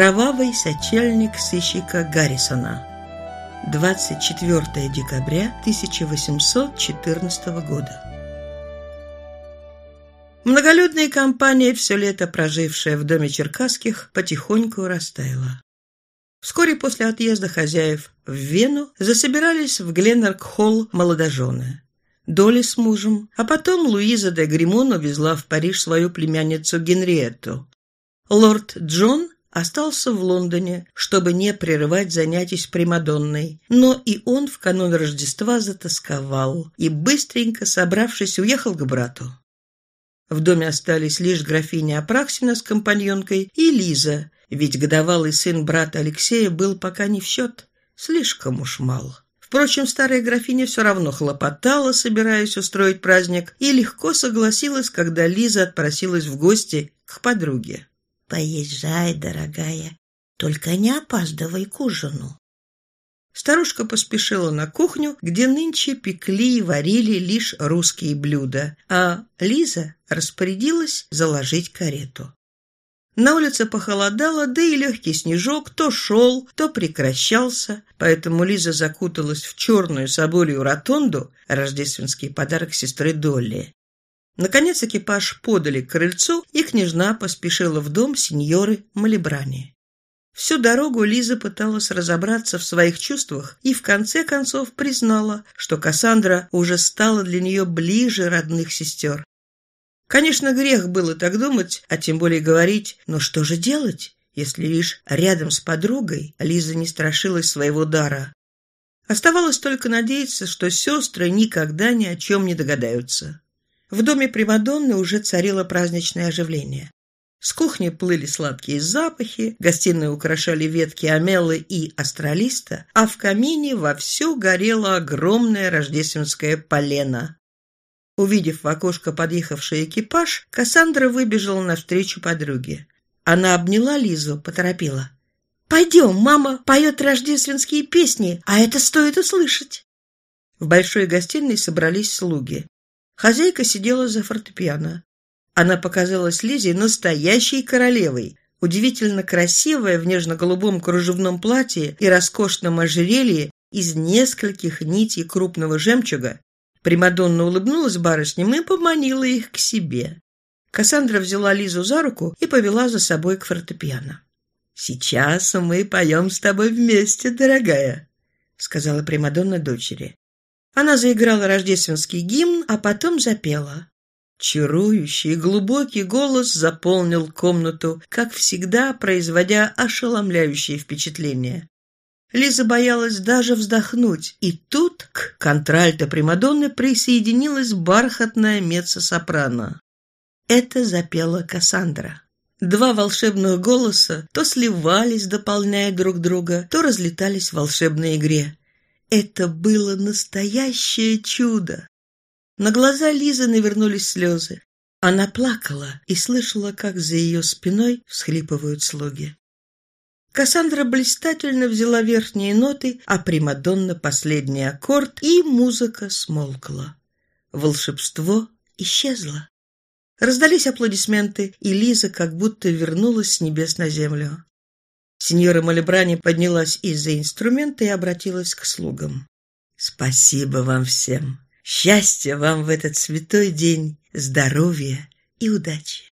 Кровавый сочельник сыщика Гаррисона. 24 декабря 1814 года. Многолюдная компания, все лето прожившая в доме Черкасских, потихоньку растаяла. Вскоре после отъезда хозяев в Вену засобирались в Гленнерк-холл молодожены. Доли с мужем, а потом Луиза де Гримон увезла в Париж свою племянницу Генриетту. Лорд Джон остался в Лондоне, чтобы не прерывать занятий с Примадонной. Но и он в канун Рождества затасковал и, быстренько собравшись, уехал к брату. В доме остались лишь графиня Апраксина с компаньонкой и Лиза, ведь годовалый сын брата Алексея был пока не в счет, слишком уж мал. Впрочем, старая графиня все равно хлопотала, собираясь устроить праздник, и легко согласилась, когда Лиза отпросилась в гости к подруге. «Поезжай, дорогая, только не опаздывай к ужину». Старушка поспешила на кухню, где нынче пекли и варили лишь русские блюда, а Лиза распорядилась заложить карету. На улице похолодало, да и легкий снежок то шел, то прекращался, поэтому Лиза закуталась в черную соболью ротонду, рождественский подарок сестры Долли, Наконец экипаж подали к крыльцу, и княжна поспешила в дом сеньоры Малибрани. Всю дорогу Лиза пыталась разобраться в своих чувствах и в конце концов признала, что Кассандра уже стала для нее ближе родных сестер. Конечно, грех было так думать, а тем более говорить, но что же делать, если лишь рядом с подругой Лиза не страшилась своего дара? Оставалось только надеяться, что сестры никогда ни о чем не догадаются. В доме Примадонны уже царило праздничное оживление. С кухни плыли сладкие запахи, гостиную украшали ветки амелы и астралиста, а в камине вовсю горело огромное рождественское полено. Увидев в окошко подъехавший экипаж, Кассандра выбежала навстречу подруге. Она обняла Лизу, поторопила. «Пойдем, мама поет рождественские песни, а это стоит услышать». В большой гостиной собрались слуги. Хозяйка сидела за фортепиано. Она показалась Лизе настоящей королевой, удивительно красивая в нежно-голубом кружевном платье и роскошном ожерелье из нескольких нитей крупного жемчуга. Примадонна улыбнулась барышням и поманила их к себе. Кассандра взяла Лизу за руку и повела за собой к фортепиано. «Сейчас мы поем с тобой вместе, дорогая», — сказала Примадонна дочери. Она заиграла рождественский гимн, а потом запела. Чарующий глубокий голос заполнил комнату, как всегда производя ошеломляющее впечатление. Лиза боялась даже вздохнуть, и тут к контральто Примадонны присоединилась бархатная меццо-сопрано. Это запела Кассандра. Два волшебных голоса то сливались, дополняя друг друга, то разлетались в волшебной игре. Это было настоящее чудо. На глаза Лизы навернулись слезы. Она плакала и слышала, как за ее спиной всхлипывают слуги. Кассандра блистательно взяла верхние ноты, а Примадонна — последний аккорд, и музыка смолкла. Волшебство исчезло. Раздались аплодисменты, и Лиза как будто вернулась с небес на землю. Сеньора Малибрани поднялась из-за инструмента и обратилась к слугам. «Спасибо вам всем! Счастья вам в этот святой день, здоровья и удачи!»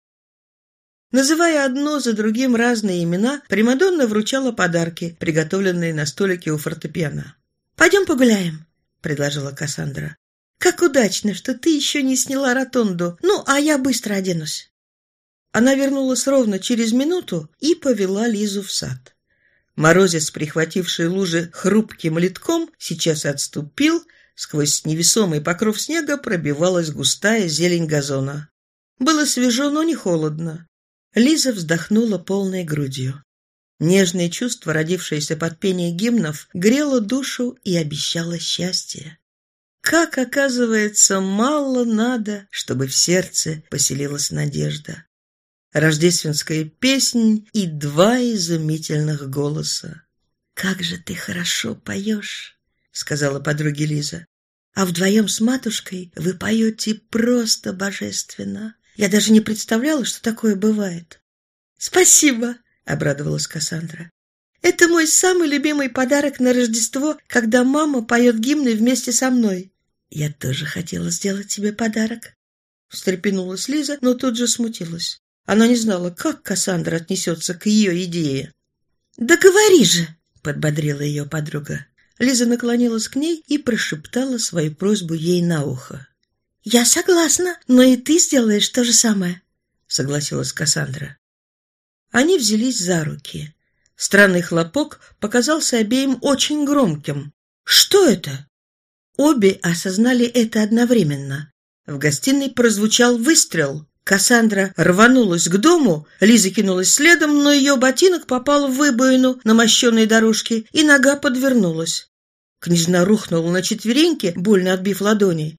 Называя одно за другим разные имена, Примадонна вручала подарки, приготовленные на столике у фортепиано. «Пойдем погуляем», — предложила Кассандра. «Как удачно, что ты еще не сняла ротонду. Ну, а я быстро оденусь». Она вернулась ровно через минуту и повела Лизу в сад. Морозец, прихвативший лужи хрупким литком, сейчас отступил, сквозь невесомый покров снега пробивалась густая зелень газона. Было свежо, но не холодно. Лиза вздохнула полной грудью. Нежное чувство, родившееся под пение гимнов, грело душу и обещало счастье. Как, оказывается, мало надо, чтобы в сердце поселилась надежда рождественская песнь и два изумительных голоса. «Как же ты хорошо поешь!» — сказала подруге Лиза. «А вдвоем с матушкой вы поете просто божественно. Я даже не представляла, что такое бывает». «Спасибо!» — обрадовалась Кассандра. «Это мой самый любимый подарок на Рождество, когда мама поет гимны вместе со мной». «Я тоже хотела сделать тебе подарок», — встрепенулась Лиза, но тут же смутилась. Она не знала, как Кассандра отнесется к ее идее. «Да говори же!» — подбодрила ее подруга. Лиза наклонилась к ней и прошептала свою просьбу ей на ухо. «Я согласна, но и ты сделаешь то же самое», — согласилась Кассандра. Они взялись за руки. Странный хлопок показался обеим очень громким. «Что это?» Обе осознали это одновременно. В гостиной прозвучал выстрел. Кассандра рванулась к дому, Лиза кинулась следом, но ее ботинок попал в выбоину на мощенной дорожке, и нога подвернулась. Княжна рухнула на четвереньки, больно отбив ладони.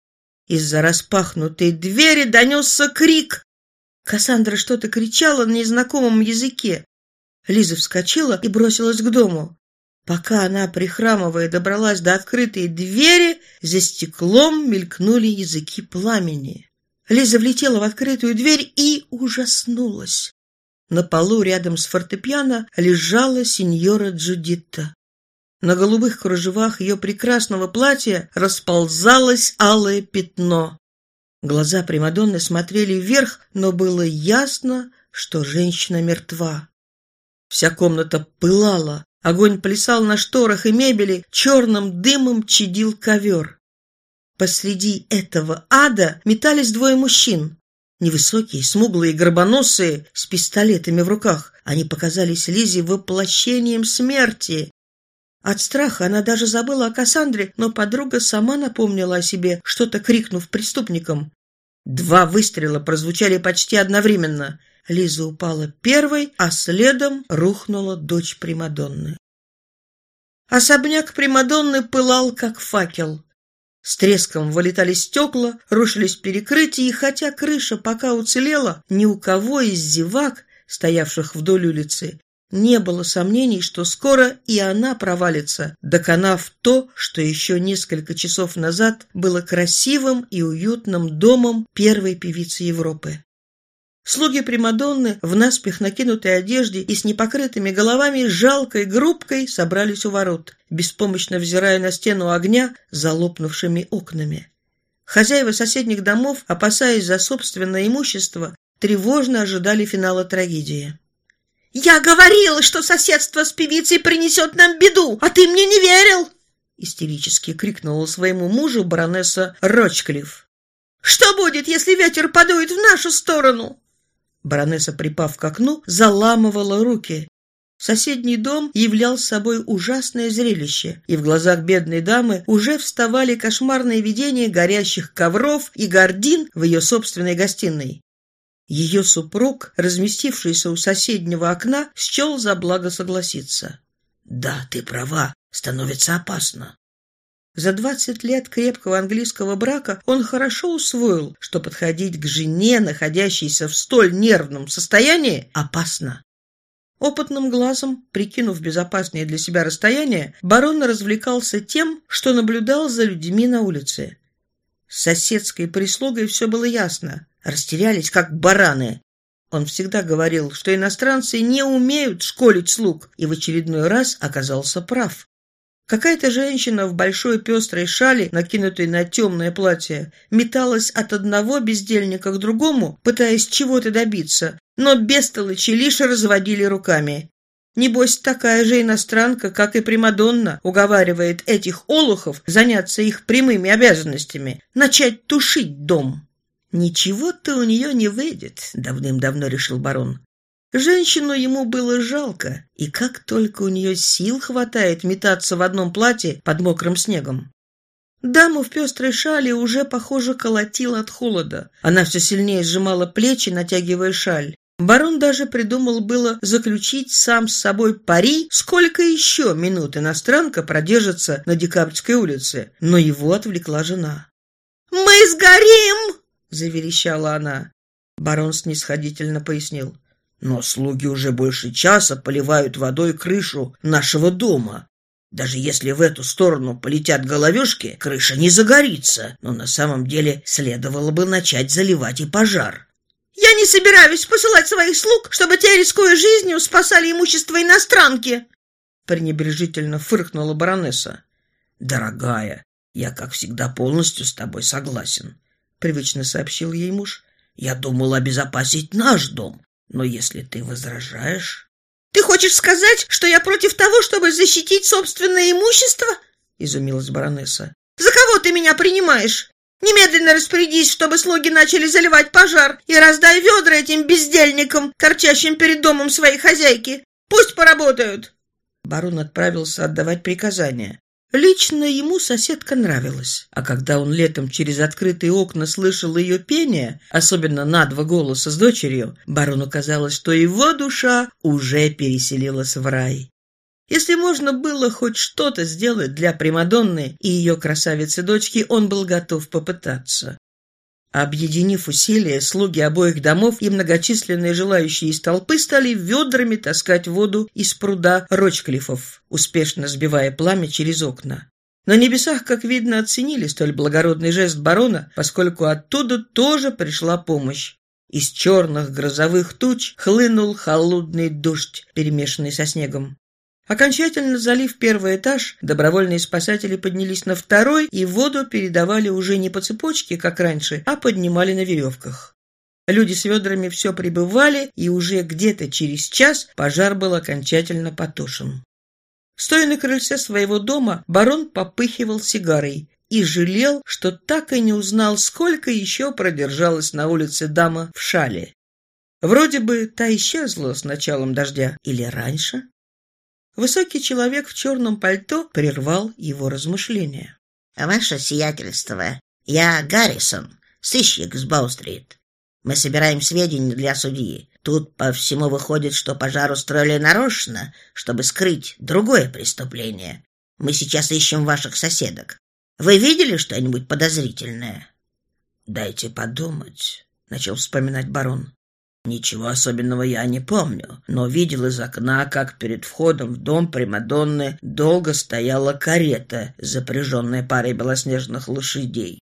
Из-за распахнутой двери донесся крик. Кассандра что-то кричала на незнакомом языке. Лиза вскочила и бросилась к дому. Пока она, прихрамывая, добралась до открытой двери, за стеклом мелькнули языки пламени. Лиза влетела в открытую дверь и ужаснулась. На полу рядом с фортепиано лежала сеньора Джудитта. На голубых кружевах ее прекрасного платья расползалось алое пятно. Глаза Примадонны смотрели вверх, но было ясно, что женщина мертва. Вся комната пылала, огонь плясал на шторах и мебели, черным дымом чадил ковер. Посреди этого ада метались двое мужчин. Невысокие, смуглые, горбоносые, с пистолетами в руках. Они показались Лизе воплощением смерти. От страха она даже забыла о Кассандре, но подруга сама напомнила о себе, что-то крикнув преступникам. Два выстрела прозвучали почти одновременно. Лиза упала первой, а следом рухнула дочь Примадонны. Особняк Примадонны пылал, как факел. С треском вылетали стекла, рушились перекрытия, и хотя крыша пока уцелела, ни у кого из зевак, стоявших вдоль улицы, не было сомнений, что скоро и она провалится, доконав то, что еще несколько часов назад было красивым и уютным домом первой певицы Европы. Слуги Примадонны в наспех накинутой одежде и с непокрытыми головами жалкой группкой собрались у ворот, беспомощно взирая на стену огня за лопнувшими окнами. Хозяева соседних домов, опасаясь за собственное имущество, тревожно ожидали финала трагедии. «Я говорила, что соседство с певицей принесет нам беду, а ты мне не верил!» истерически крикнула своему мужу баронесса Рочклифф. «Что будет, если ветер подует в нашу сторону?» Баронесса, припав к окну, заламывала руки. Соседний дом являл собой ужасное зрелище, и в глазах бедной дамы уже вставали кошмарные видения горящих ковров и гордин в ее собственной гостиной. Ее супруг, разместившийся у соседнего окна, счел за благо согласиться. «Да, ты права, становится опасно. За двадцать лет крепкого английского брака он хорошо усвоил, что подходить к жене, находящейся в столь нервном состоянии, опасно. Опытным глазом, прикинув безопасное для себя расстояние, барон развлекался тем, что наблюдал за людьми на улице. С соседской прислугой все было ясно. Растерялись, как бараны. Он всегда говорил, что иностранцы не умеют школить слуг, и в очередной раз оказался прав. Какая-то женщина в большой пестрой шали, накинутой на темное платье, металась от одного бездельника к другому, пытаясь чего-то добиться, но бестолочи лишь разводили руками. Небось, такая же иностранка, как и Примадонна, уговаривает этих олухов заняться их прямыми обязанностями, начать тушить дом. «Ничего-то у нее не выйдет», — давным-давно решил барон. Женщину ему было жалко, и как только у нее сил хватает метаться в одном платье под мокрым снегом. Даму в пестрой шале уже, похоже, колотила от холода. Она все сильнее сжимала плечи, натягивая шаль. Барон даже придумал было заключить сам с собой пари, сколько еще минут иностранка продержится на Декабрьской улице, но его отвлекла жена. «Мы сгорим!» — заверещала она. Барон снисходительно пояснил. Но слуги уже больше часа поливают водой крышу нашего дома. Даже если в эту сторону полетят головешки, крыша не загорится, но на самом деле следовало бы начать заливать и пожар. Я не собираюсь посылать своих слуг, чтобы те, рискуя жизнью, спасали имущество иностранки!» пренебрежительно фыркнула баронесса. «Дорогая, я, как всегда, полностью с тобой согласен», — привычно сообщил ей муж. «Я думал обезопасить наш дом, но если ты возражаешь...» «Ты хочешь сказать, что я против того, чтобы защитить собственное имущество?» — изумилась баронесса. «За кого ты меня принимаешь? Немедленно распорядись, чтобы слуги начали заливать пожар и раздай ведра этим бездельникам, торчащим перед домом своей хозяйки. Пусть поработают!» Барон отправился отдавать приказания. Лично ему соседка нравилась, а когда он летом через открытые окна слышал ее пение, особенно на два голоса с дочерью, барону казалось, что его душа уже переселилась в рай. Если можно было хоть что-то сделать для Примадонны и ее красавицы-дочки, он был готов попытаться. Объединив усилия, слуги обоих домов и многочисленные желающие из толпы стали ведрами таскать воду из пруда Рочклифов, успешно сбивая пламя через окна. На небесах, как видно, оценили столь благородный жест барона, поскольку оттуда тоже пришла помощь. Из черных грозовых туч хлынул холодный дождь, перемешанный со снегом. Окончательно залив первый этаж, добровольные спасатели поднялись на второй и воду передавали уже не по цепочке, как раньше, а поднимали на веревках. Люди с ведрами все прибывали, и уже где-то через час пожар был окончательно потушен. Стоя на крыльце своего дома, барон попыхивал сигарой и жалел, что так и не узнал, сколько еще продержалась на улице дама в шале. Вроде бы та исчезла с началом дождя или раньше. Высокий человек в черном пальто прервал его размышления. «Ваше сиятельство, я Гаррисон, сыщик с Бау-стрит. Мы собираем сведения для судьи. Тут по всему выходит, что пожар устроили нарочно, чтобы скрыть другое преступление. Мы сейчас ищем ваших соседок. Вы видели что-нибудь подозрительное?» «Дайте подумать», — начал вспоминать барон. Ничего особенного я не помню, но видел из окна, как перед входом в дом Примадонны долго стояла карета, запряженная парой белоснежных лошадей.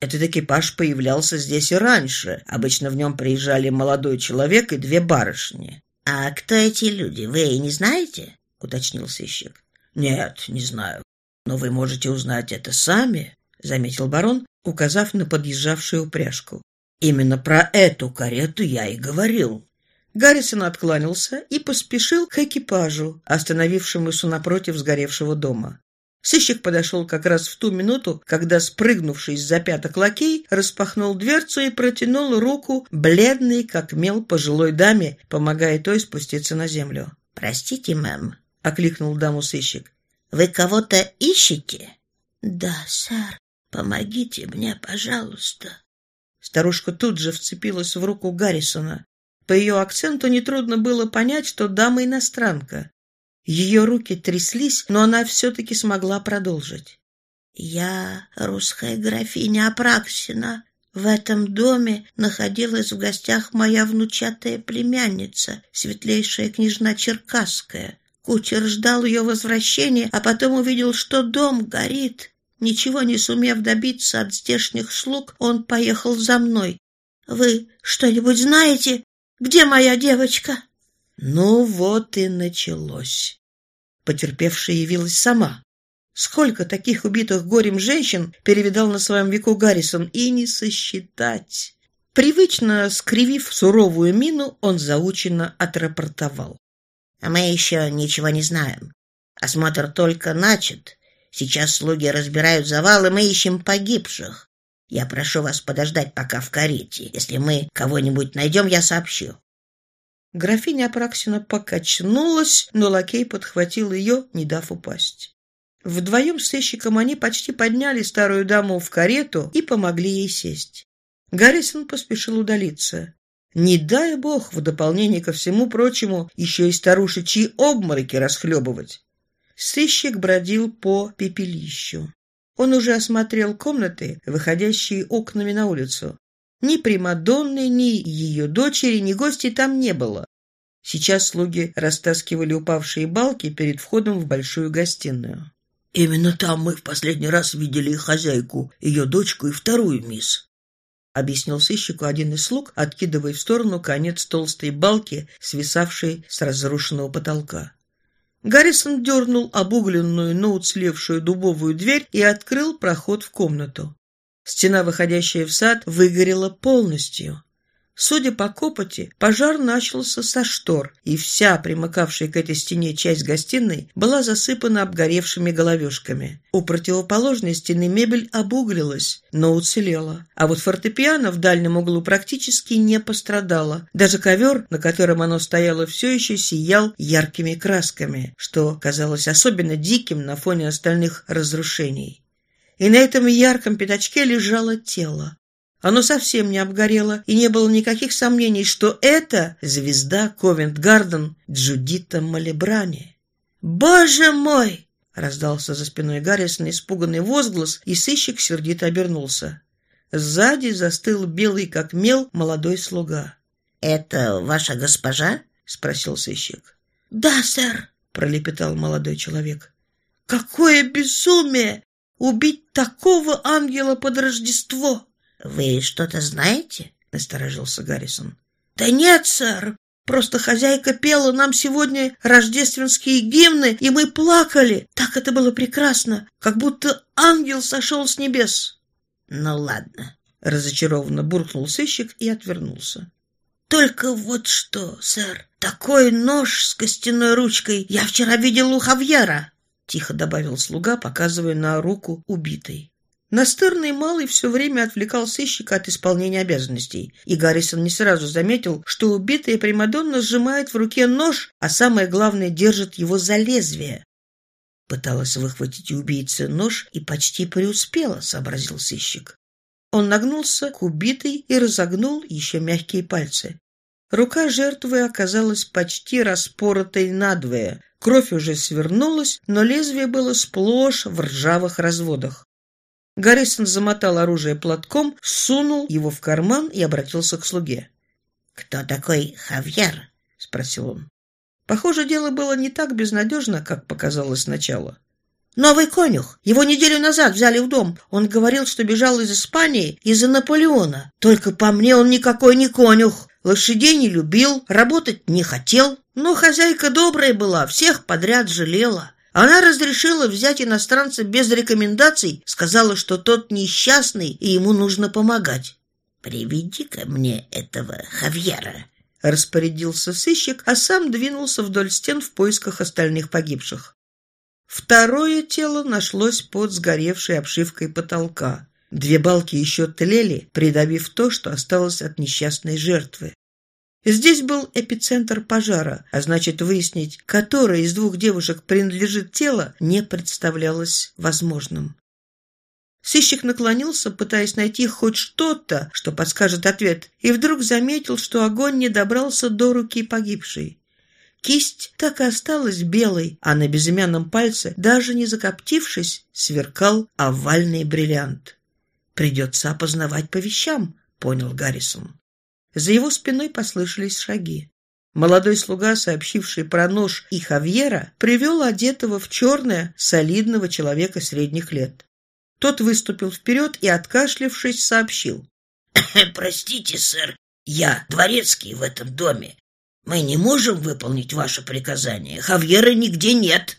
Этот экипаж появлялся здесь и раньше. Обычно в нем приезжали молодой человек и две барышни. — А кто эти люди, вы не знаете? — уточнил сыщик. — Нет, не знаю. Но вы можете узнать это сами, — заметил барон, указав на подъезжавшую упряжку. Именно про эту карету я и говорил. Гаррисон откланялся и поспешил к экипажу, остановившемуся напротив сгоревшего дома. Сыщик подошел как раз в ту минуту, когда, спрыгнувший с запяток лакей, распахнул дверцу и протянул руку, бледный, как мел, пожилой даме, помогая той спуститься на землю. «Простите, мэм», — окликнул даму сыщик. «Вы кого-то ищете?» «Да, сэр. Помогите мне, пожалуйста». Старушка тут же вцепилась в руку Гаррисона. По ее акценту нетрудно было понять, что дама иностранка. Ее руки тряслись, но она все-таки смогла продолжить. «Я русская графиня Апраксина. В этом доме находилась в гостях моя внучатая племянница, светлейшая княжна Черкасская. Кучер ждал ее возвращения, а потом увидел, что дом горит. Ничего не сумев добиться от здешних слуг, он поехал за мной. Вы что-нибудь знаете? Где моя девочка? Ну вот и началось. Потерпевшая явилась сама. Сколько таких убитых горем женщин перевидал на своем веку Гаррисон, и не сосчитать. Привычно скривив суровую мину, он заученно отрапортовал. «А мы еще ничего не знаем. Осмотр только начат. Сейчас слуги разбирают завалы, мы ищем погибших. Я прошу вас подождать пока в карете. Если мы кого-нибудь найдем, я сообщу». Графиня Апраксина покачнулась, но лакей подхватил ее, не дав упасть. Вдвоем с сыщиком они почти подняли старую даму в карету и помогли ей сесть. Гаррисон поспешил удалиться. Не дай бог, в дополнение ко всему прочему, еще и старушечьи обмороки расхлебывать. Сыщик бродил по пепелищу. Он уже осмотрел комнаты, выходящие окнами на улицу. Ни Примадонны, ни ее дочери, ни гостей там не было. Сейчас слуги растаскивали упавшие балки перед входом в большую гостиную. «Именно там мы в последний раз видели хозяйку, ее дочку и вторую мисс». — объяснил сыщику один из слуг, откидывая в сторону конец толстой балки, свисавшей с разрушенного потолка. Гаррисон дернул обугленную, но уцелевшую дубовую дверь и открыл проход в комнату. Стена, выходящая в сад, выгорела полностью. Судя по копоти, пожар начался со штор, и вся примыкавшая к этой стене часть гостиной была засыпана обгоревшими головешками. У противоположной стены мебель обуглилась, но уцелела. А вот фортепиано в дальнем углу практически не пострадало. Даже ковер, на котором оно стояло, все еще сиял яркими красками, что казалось особенно диким на фоне остальных разрушений. И на этом ярком пятачке лежало тело. Оно совсем не обгорело, и не было никаких сомнений, что это звезда Ковент-Гарден Джудита Малебрани. «Боже мой!» — раздался за спиной Гаррисона испуганный возглас, и сыщик сердито обернулся. Сзади застыл белый, как мел, молодой слуга. «Это ваша госпожа?» — спросил сыщик. «Да, сэр», — пролепетал молодой человек. «Какое безумие! Убить такого ангела под Рождество!» «Вы что-то знаете?» — насторожился Гаррисон. «Да нет, сэр. Просто хозяйка пела нам сегодня рождественские гимны, и мы плакали. Так это было прекрасно, как будто ангел сошел с небес». «Ну ладно», — разочарованно буркнул сыщик и отвернулся. «Только вот что, сэр, такой нож с костяной ручкой я вчера видел у Хавьера», — тихо добавил слуга, показывая на руку убитой. Настырный малый все время отвлекал сыщика от исполнения обязанностей, и Гаррисон не сразу заметил, что убитая Примадонна сжимает в руке нож, а самое главное, держит его за лезвие. Пыталась выхватить убийца нож и почти преуспела, сообразил сыщик. Он нагнулся к убитой и разогнул еще мягкие пальцы. Рука жертвы оказалась почти распоротой надвое. Кровь уже свернулась, но лезвие было сплошь в ржавых разводах. Гаррисон замотал оружие платком, сунул его в карман и обратился к слуге. «Кто такой Хавьер?» — спросил он. Похоже, дело было не так безнадежно, как показалось сначала. «Новый конюх. Его неделю назад взяли в дом. Он говорил, что бежал из Испании из-за Наполеона. Только по мне он никакой не конюх. Лошадей не любил, работать не хотел. Но хозяйка добрая была, всех подряд жалела. Она разрешила взять иностранца без рекомендаций, сказала, что тот несчастный и ему нужно помогать. «Приведи ко мне этого Хавьера», — распорядился сыщик, а сам двинулся вдоль стен в поисках остальных погибших. Второе тело нашлось под сгоревшей обшивкой потолка. Две балки еще тлели, придавив то, что осталось от несчастной жертвы. Здесь был эпицентр пожара, а значит, выяснить, которая из двух девушек принадлежит тело, не представлялось возможным. Сыщик наклонился, пытаясь найти хоть что-то, что подскажет ответ, и вдруг заметил, что огонь не добрался до руки погибшей. Кисть так и осталась белой, а на безымянном пальце, даже не закоптившись, сверкал овальный бриллиант. «Придется опознавать по вещам», — понял Гаррисон. За его спиной послышались шаги. Молодой слуга, сообщивший про нож и Хавьера, привел одетого в черное солидного человека средних лет. Тот выступил вперед и, откашлившись, сообщил. «Простите, сэр, я дворецкий в этом доме. Мы не можем выполнить ваше приказание. Хавьера нигде нет».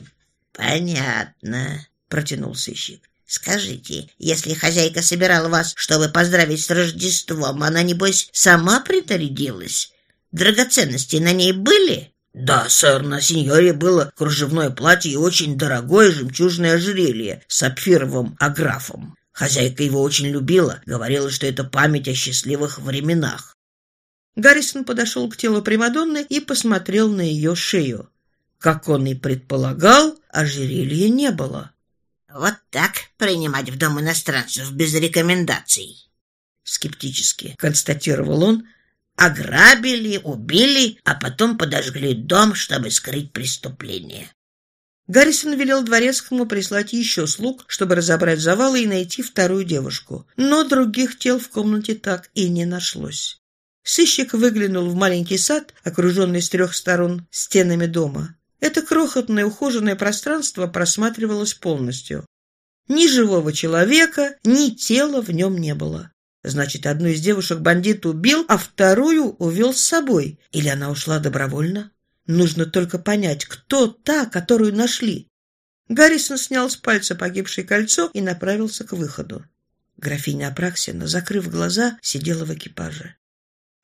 «Понятно», — протянул сыщик. Скажите, если хозяйка собирала вас, чтобы поздравить с Рождеством, она, небось, сама принарядилась? Драгоценности на ней были? Да, сэр, на сеньоре было кружевное платье и очень дорогое жемчужное ожерелье с сапфировым аграфом. Хозяйка его очень любила, говорила, что это память о счастливых временах. Гаррисон подошел к телу Примадонны и посмотрел на ее шею. Как он и предполагал, ожерелья не было. Вот так принимать в дом иностранцев без рекомендаций. Скептически констатировал он. Ограбили, убили, а потом подожгли дом, чтобы скрыть преступление. Гаррисон велел дворецкому прислать еще слуг, чтобы разобрать завалы и найти вторую девушку. Но других тел в комнате так и не нашлось. Сыщик выглянул в маленький сад, окруженный с трех сторон стенами дома. Это крохотное ухоженное пространство просматривалось полностью. Ни живого человека, ни тела в нем не было. Значит, одну из девушек бандит убил, а вторую увел с собой. Или она ушла добровольно? Нужно только понять, кто та, которую нашли. Гаррисон снял с пальца погибшее кольцо и направился к выходу. Графиня Апраксина, закрыв глаза, сидела в экипаже.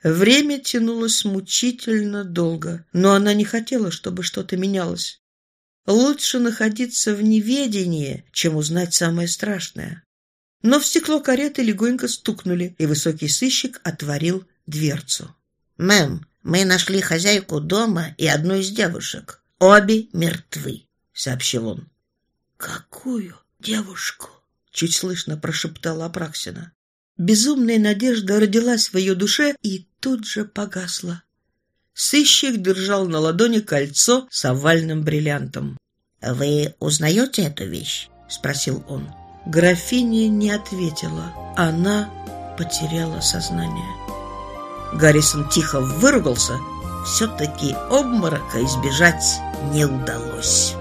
Время тянулось мучительно долго, но она не хотела, чтобы что-то менялось. Лучше находиться в неведении, чем узнать самое страшное. Но в стекло кареты легонько стукнули, и высокий сыщик отворил дверцу. «Мэм, мы нашли хозяйку дома и одну из девушек. Обе мертвы», — сообщил он. «Какую девушку?» — чуть слышно прошептала Апраксина. Безумная надежда родилась в ее душе и тут же погасла. Сыщик держал на ладони кольцо с овальным бриллиантом. «Вы узнаете эту вещь?» — спросил он. Графиня не ответила. Она потеряла сознание. Гаррисон тихо выругался. Все-таки обморока избежать не удалось.